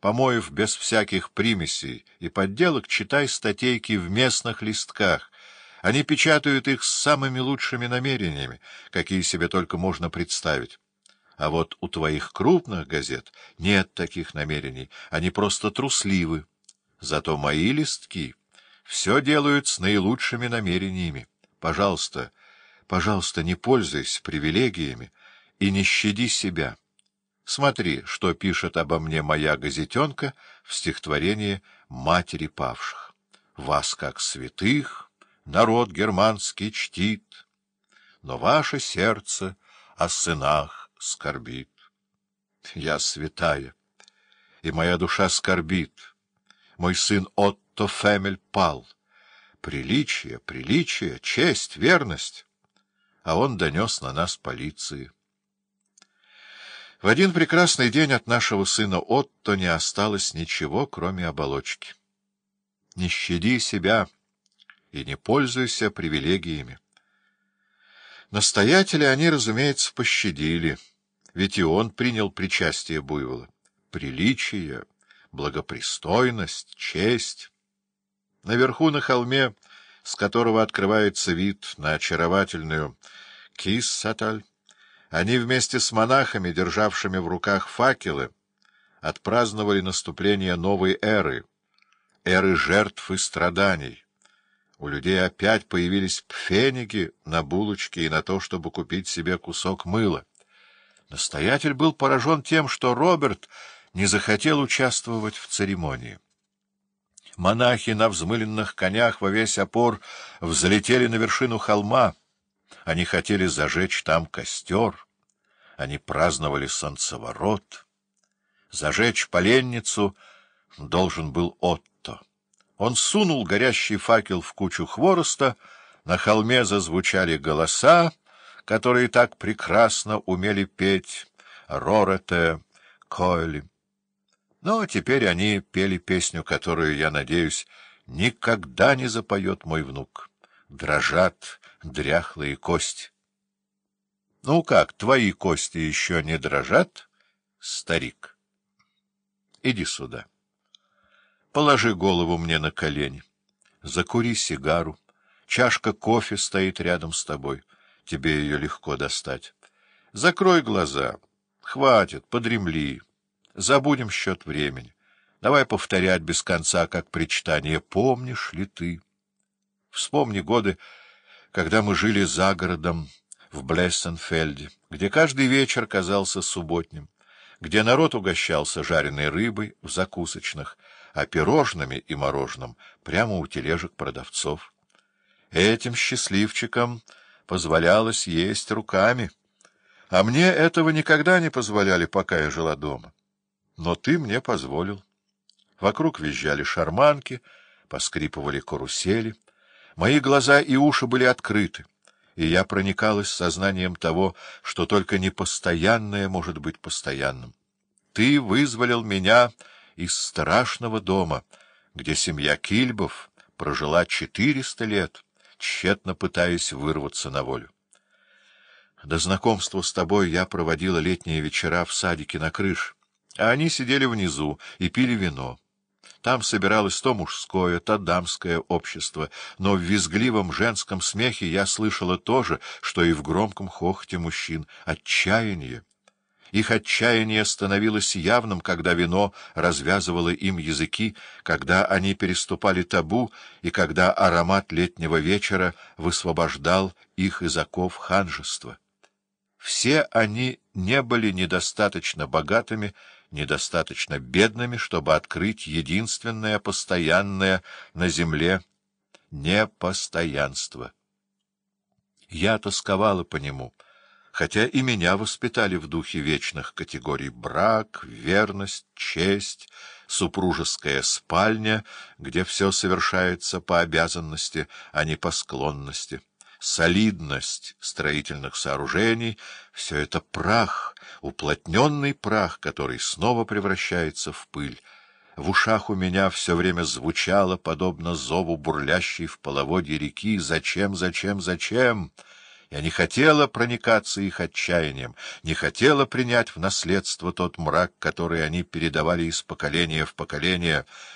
помоев без всяких примесей и подделок, читай статейки в местных листках. Они печатают их с самыми лучшими намерениями, какие себе только можно представить. А вот у твоих крупных газет нет таких намерений, они просто трусливы. Зато мои листки все делают с наилучшими намерениями. Пожалуйста, пожалуйста, не пользуйся привилегиями и не щади себя. Смотри, что пишет обо мне моя газетенка в стихотворении «Матери павших». Вас, как святых, народ германский чтит, но ваше сердце о сынах скорбит. Я святая, и моя душа скорбит. Мой сын Отто Фемель пал. Приличие, приличие, честь, верность. А он донес на нас полиции. В один прекрасный день от нашего сына Отто не осталось ничего, кроме оболочки. Не щади себя и не пользуйся привилегиями. Настоятеля они, разумеется, пощадили — ведь и он принял причастие буйвола. Приличие, благопристойность, честь. Наверху на холме, с которого открывается вид на очаровательную Киссаталь, они вместе с монахами, державшими в руках факелы, отпраздновали наступление новой эры, эры жертв и страданий. У людей опять появились пфеники на булочке и на то, чтобы купить себе кусок мыла. Настоятель был поражен тем, что Роберт не захотел участвовать в церемонии. Монахи на взмыленных конях во весь опор взлетели на вершину холма. Они хотели зажечь там костер. Они праздновали солнцеворот. Зажечь поленницу должен был Отто. Он сунул горящий факел в кучу хвороста, на холме зазвучали голоса, которые так прекрасно умели петь Рорете, Койли. Но теперь они пели песню, которую, я надеюсь, никогда не запоет мой внук. Дрожат дряхлые кости. Ну как, твои кости еще не дрожат, старик? Иди сюда. Положи голову мне на колени. Закури сигару. Чашка кофе стоит рядом с тобой тебе ее легко достать. Закрой глаза. Хватит, подремли. Забудем счет времени. Давай повторять без конца, как причитание. Помнишь ли ты? Вспомни годы, когда мы жили за городом в Блессенфельде, где каждый вечер казался субботним, где народ угощался жареной рыбой в закусочных, а пирожными и мороженым прямо у тележек продавцов. Этим счастливчикам позволялось есть руками. А мне этого никогда не позволяли, пока я жила дома. Но ты мне позволил. Вокруг визжали шарманки, поскрипывали карусели. Мои глаза и уши были открыты, и я проникалась сознанием того, что только непостоянное может быть постоянным. Ты вызволил меня из страшного дома, где семья Кильбов прожила четыреста лет тщетно пытаясь вырваться на волю. До знакомства с тобой я проводила летние вечера в садике на крыше, а они сидели внизу и пили вино. Там собиралось то мужское, то дамское общество, но в визгливом женском смехе я слышала то же, что и в громком хохоте мужчин — отчаяние. Их отчаяние становилось явным, когда вино развязывало им языки, когда они переступали табу и когда аромат летнего вечера высвобождал их из оков ханжества. Все они не были недостаточно богатыми, недостаточно бедными, чтобы открыть единственное постоянное на земле непостоянство. Я тосковала по нему — хотя и меня воспитали в духе вечных категорий брак, верность, честь, супружеская спальня, где все совершается по обязанности, а не по склонности, солидность строительных сооружений — все это прах, уплотненный прах, который снова превращается в пыль. В ушах у меня все время звучало, подобно зову бурлящей в половодье реки, «Зачем, зачем, зачем?» Я не хотела проникаться их отчаянием, не хотела принять в наследство тот мрак, который они передавали из поколения в поколение,